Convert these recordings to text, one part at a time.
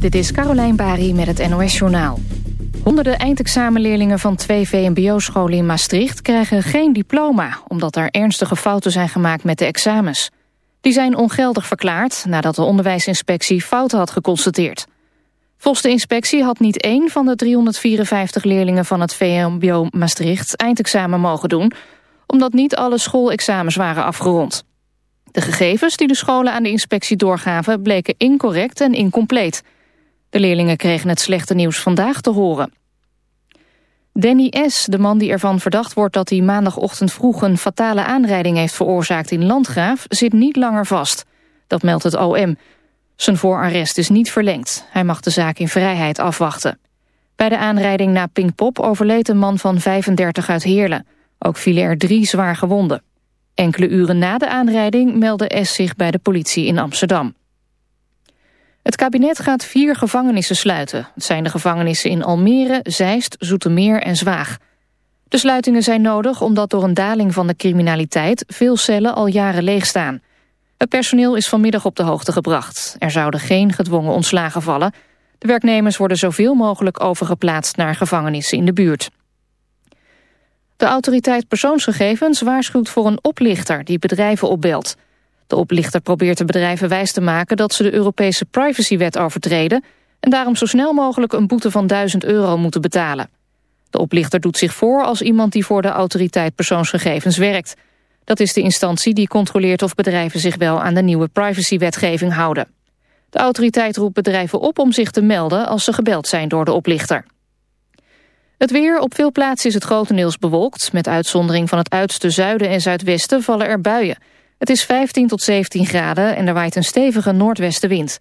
Dit is Carolijn Bari met het NOS Journaal. Honderden eindexamenleerlingen van twee VMBO-scholen in Maastricht... krijgen geen diploma, omdat er ernstige fouten zijn gemaakt met de examens. Die zijn ongeldig verklaard nadat de onderwijsinspectie fouten had geconstateerd. Volgens de inspectie had niet één van de 354 leerlingen van het VMBO Maastricht eindexamen mogen doen... omdat niet alle schoolexamens waren afgerond. De gegevens die de scholen aan de inspectie doorgaven bleken incorrect en incompleet... De leerlingen kregen het slechte nieuws vandaag te horen. Danny S., de man die ervan verdacht wordt dat hij maandagochtend vroeg een fatale aanrijding heeft veroorzaakt in Landgraaf, zit niet langer vast. Dat meldt het OM. Zijn voorarrest is niet verlengd. Hij mag de zaak in vrijheid afwachten. Bij de aanrijding na Pinkpop overleed een man van 35 uit Heerlen. Ook vielen er drie zwaar gewonden. Enkele uren na de aanrijding meldde S zich bij de politie in Amsterdam. Het kabinet gaat vier gevangenissen sluiten. Het zijn de gevangenissen in Almere, Zeist, Zoetermeer en Zwaag. De sluitingen zijn nodig omdat door een daling van de criminaliteit... veel cellen al jaren leeg staan. Het personeel is vanmiddag op de hoogte gebracht. Er zouden geen gedwongen ontslagen vallen. De werknemers worden zoveel mogelijk overgeplaatst naar gevangenissen in de buurt. De autoriteit persoonsgegevens waarschuwt voor een oplichter die bedrijven opbelt... De oplichter probeert de bedrijven wijs te maken dat ze de Europese privacywet overtreden en daarom zo snel mogelijk een boete van 1000 euro moeten betalen. De oplichter doet zich voor als iemand die voor de autoriteit persoonsgegevens werkt. Dat is de instantie die controleert of bedrijven zich wel aan de nieuwe privacywetgeving houden. De autoriteit roept bedrijven op om zich te melden als ze gebeld zijn door de oplichter. Het weer, op veel plaatsen is het grotendeels bewolkt. Met uitzondering van het uiterste zuiden en zuidwesten vallen er buien. Het is 15 tot 17 graden en er waait een stevige noordwestenwind.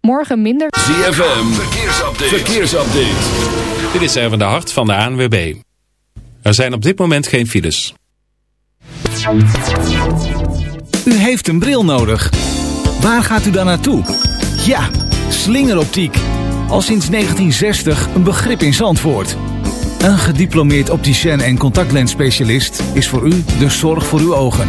Morgen minder... ZFM, verkeersupdate. verkeersupdate. Dit is even de hart van de ANWB. Er zijn op dit moment geen files. U heeft een bril nodig. Waar gaat u dan naartoe? Ja, slingeroptiek. Al sinds 1960 een begrip in Zandvoort. Een gediplomeerd opticien en contactlensspecialist is voor u de zorg voor uw ogen.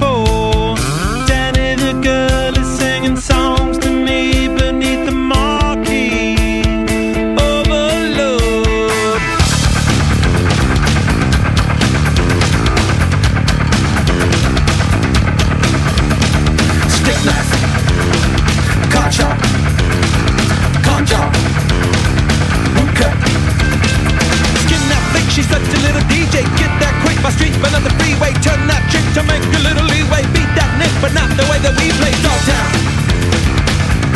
but on the freeway. Turn that trick to make a little leeway. Beat that nick, but not the way that we play. Dogtown,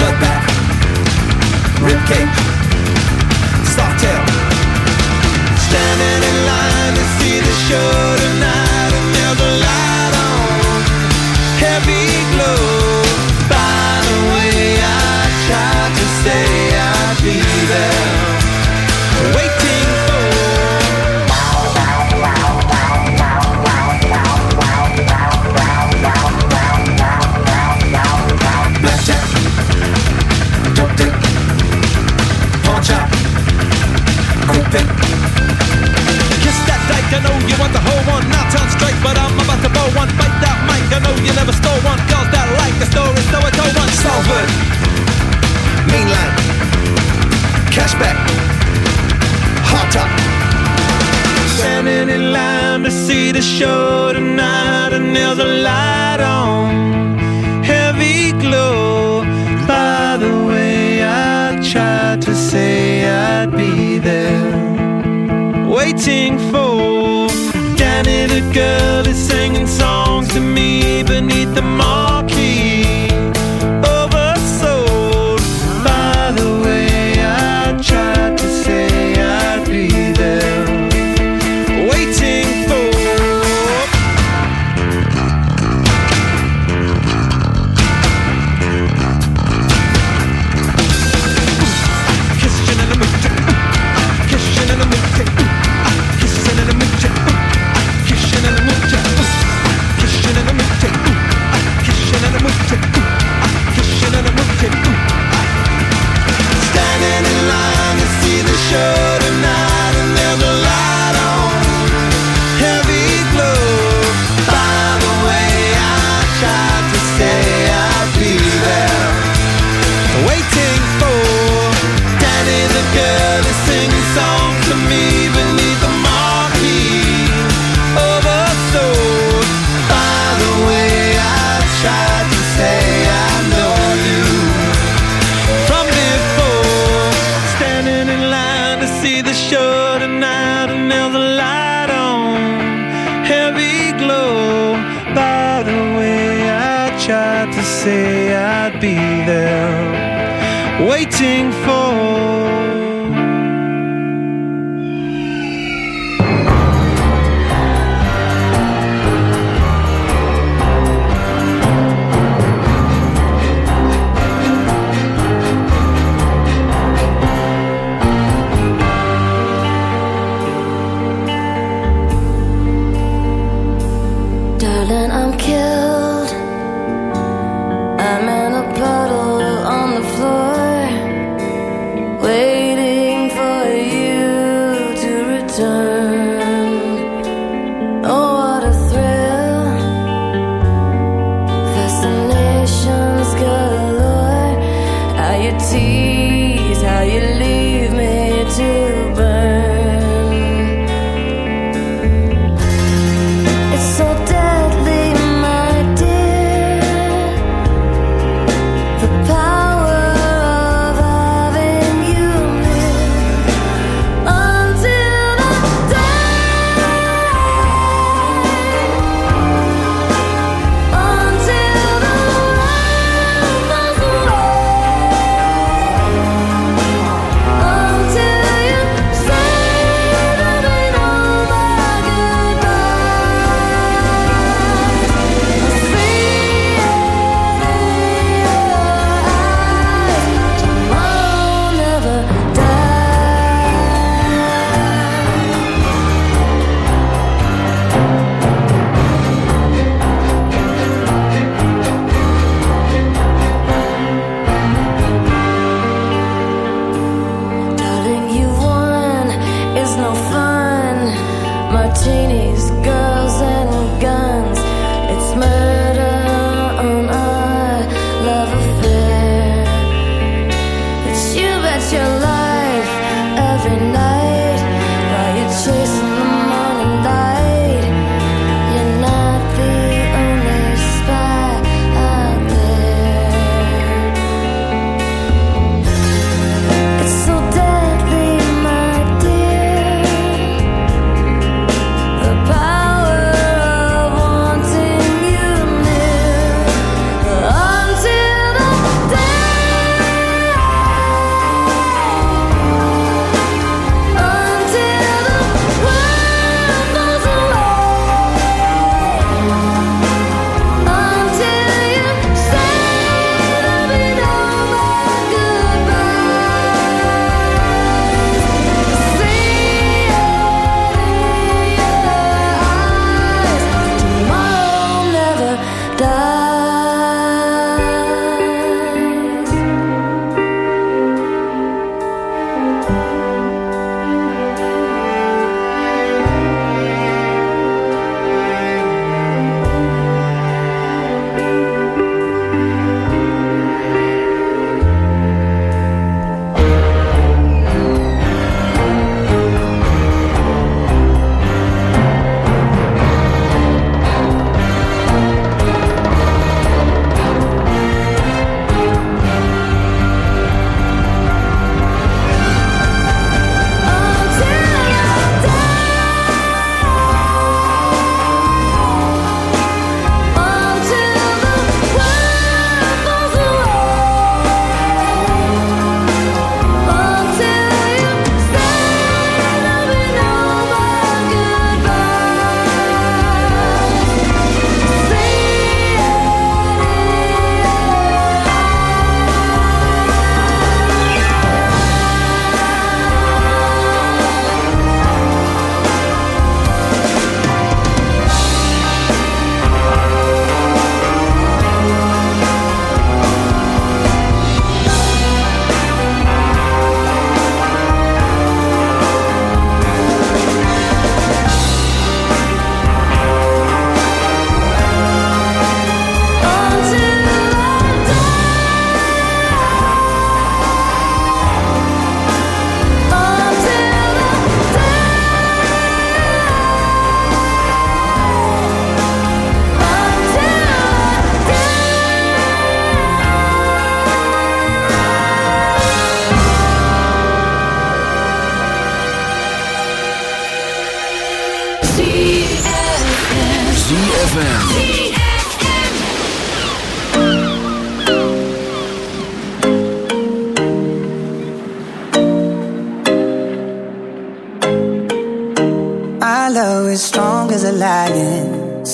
bloodbath, ribcage, sawtail. Standing in line to see the show but I'm about to blow one. fight that mic, I know you never stole one. Girls that like the story, so I told one. Salford, mainland, cashback, hot top. Standing in line to see the show tonight, and there's a light on, heavy glow. By the way, I tried to say I'd be there, waiting for and a girl is singing songs to me.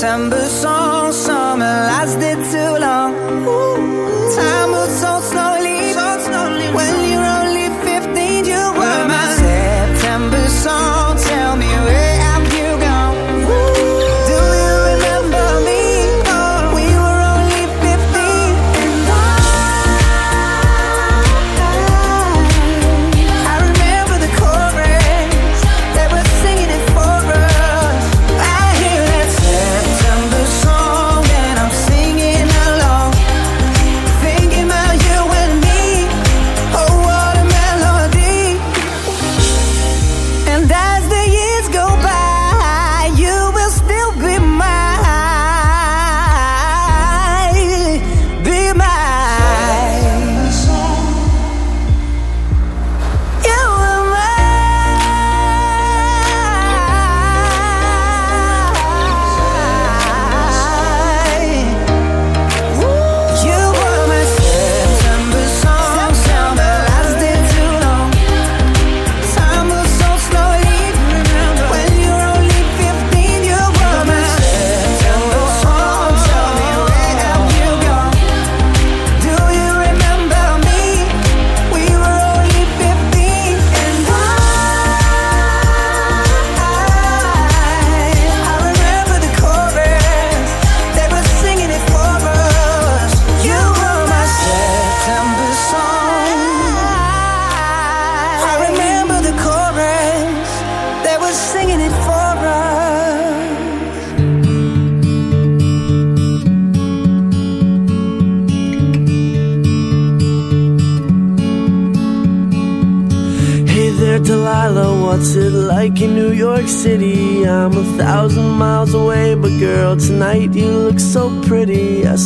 September song,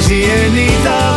sirenita.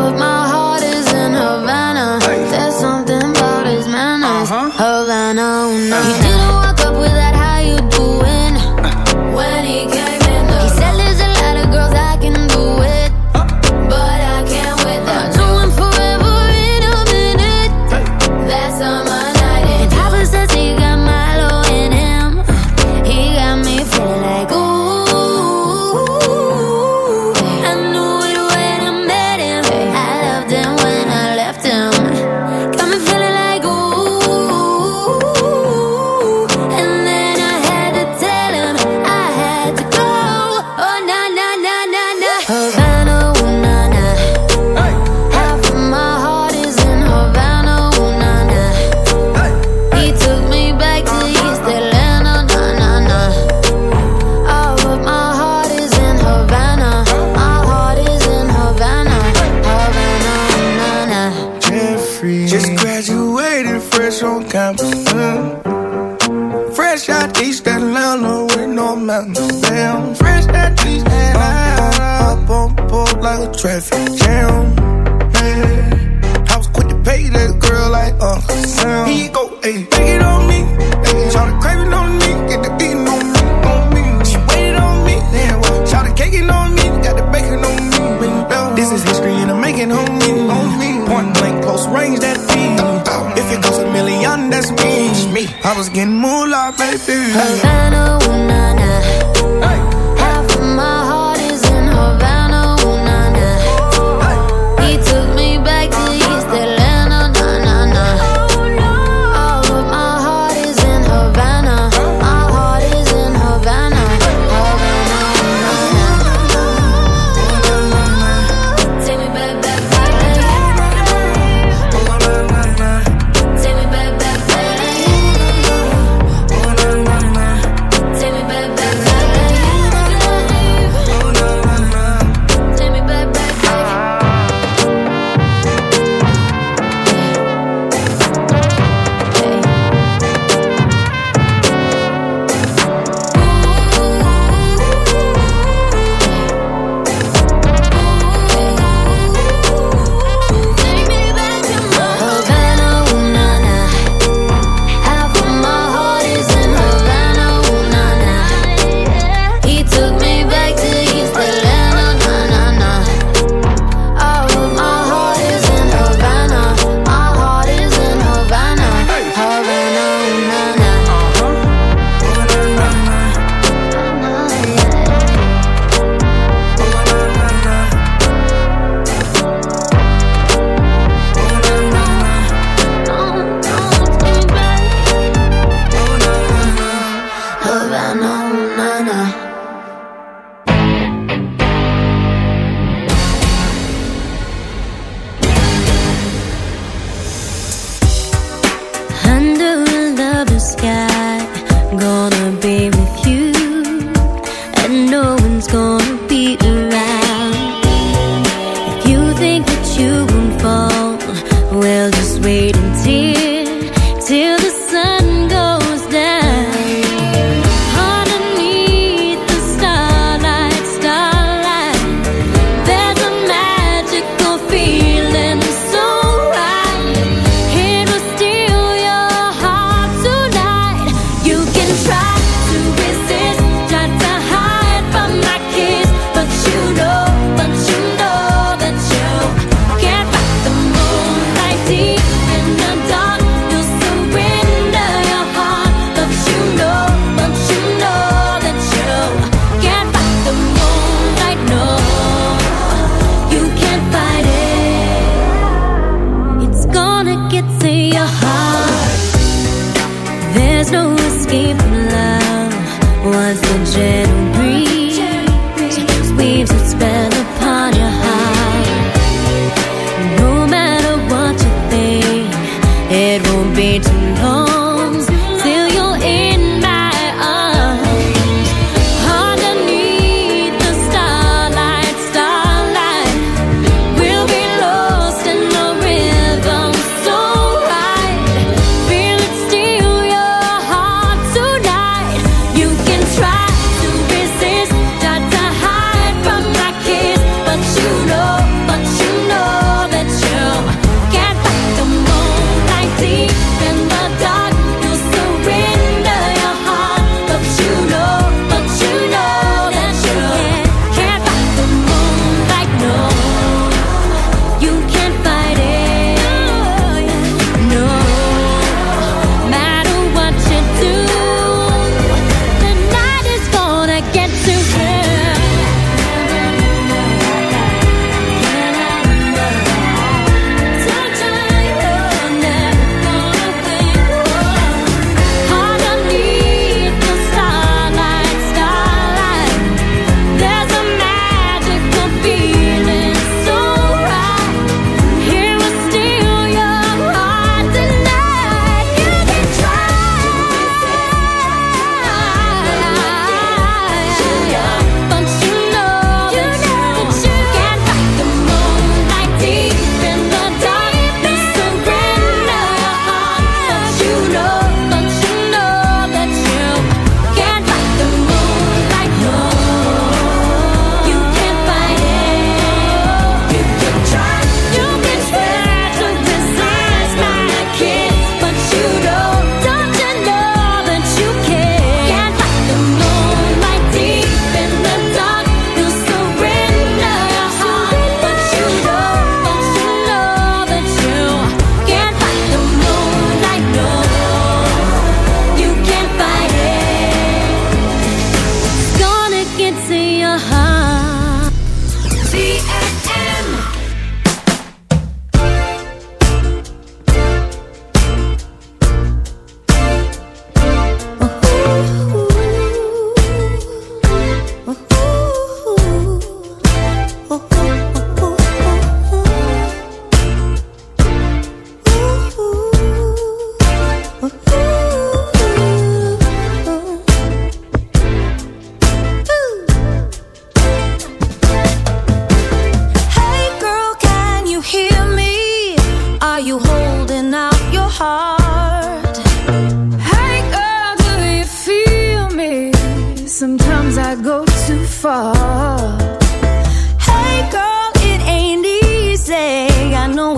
Of my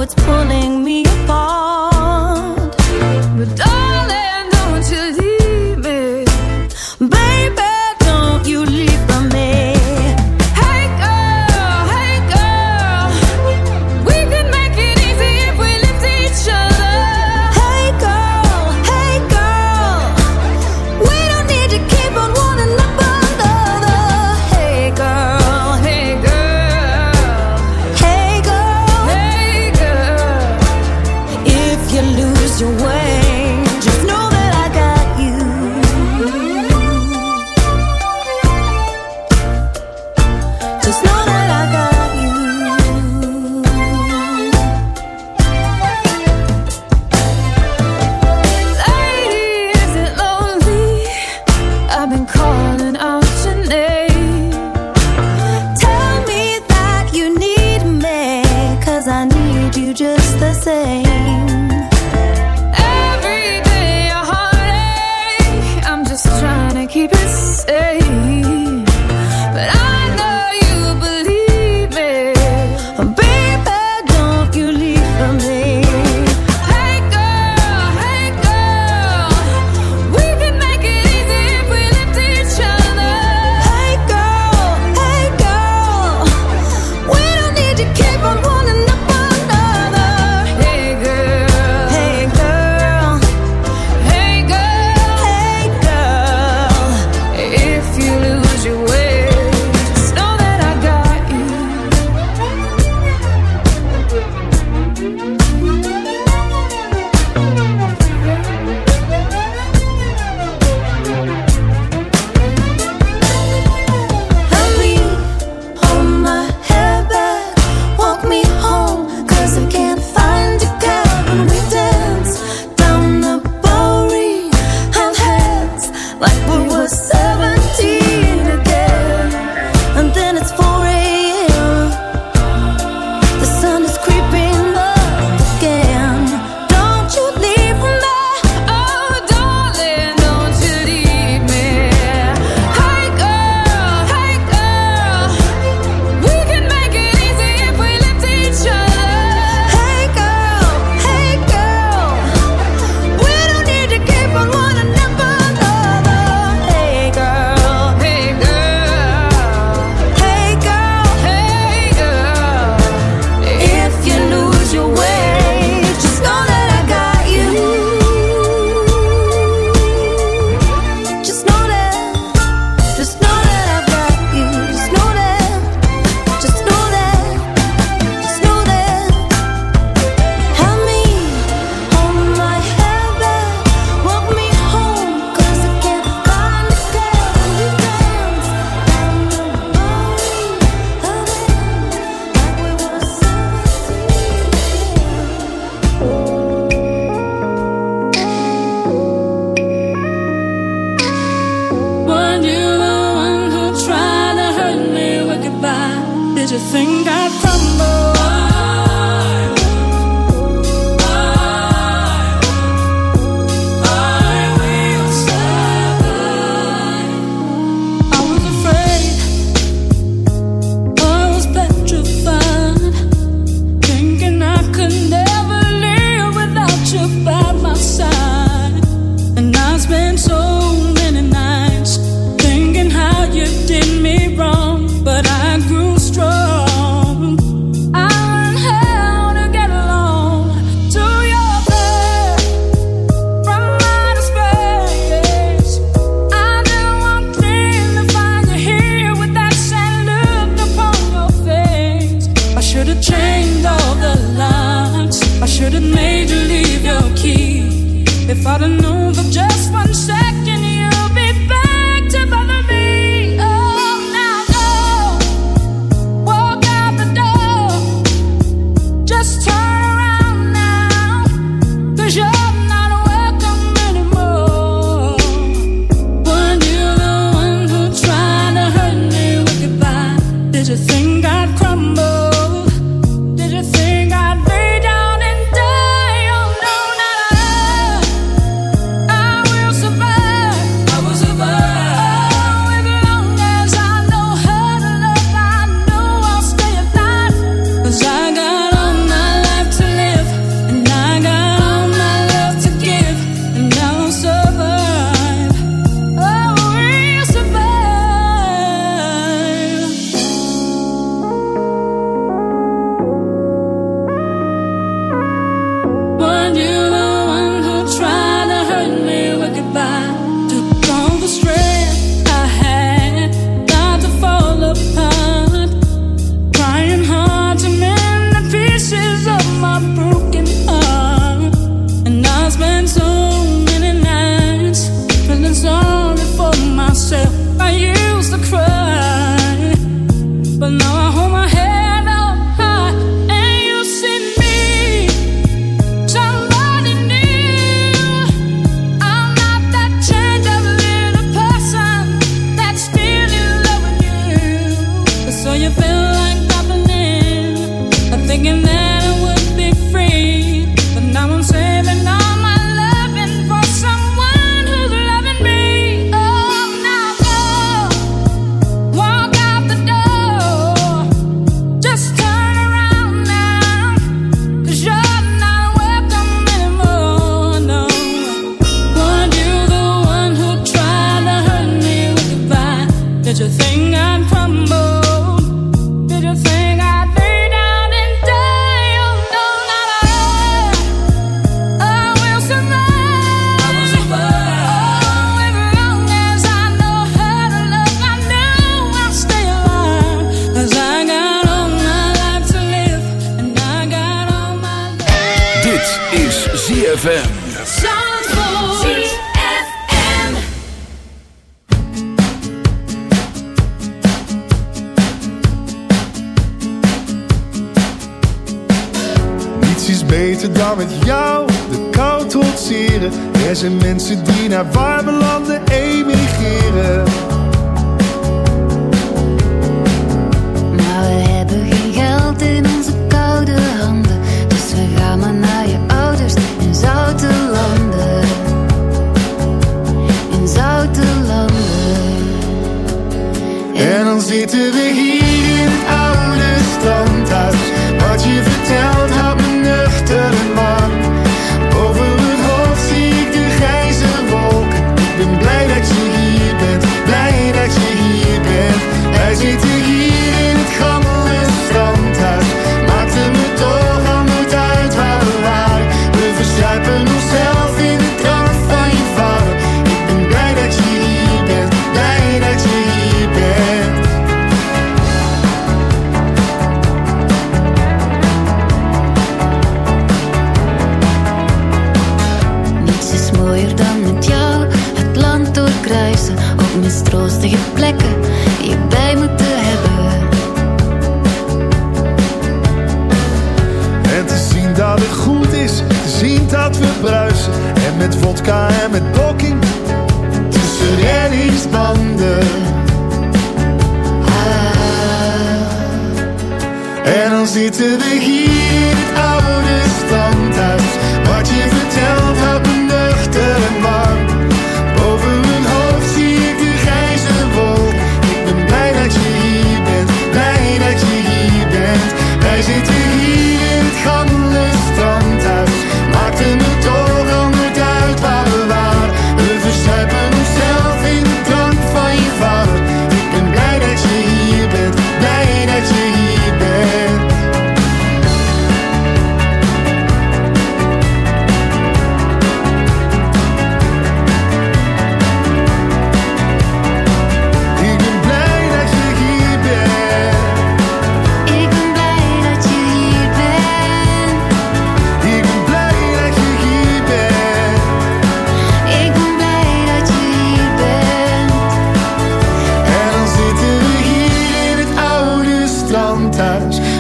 it's pulling me apart.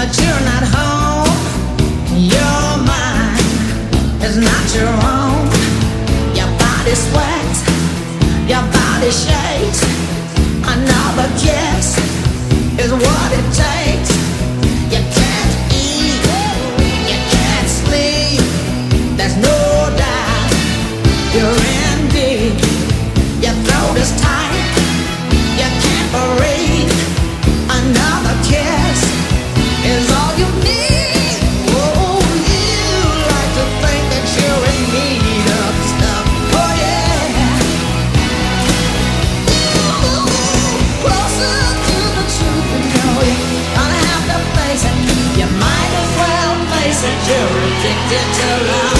but you're not home. Your mind is not your own. Your body sweats, your body shakes. Another kiss is what it takes. get I'm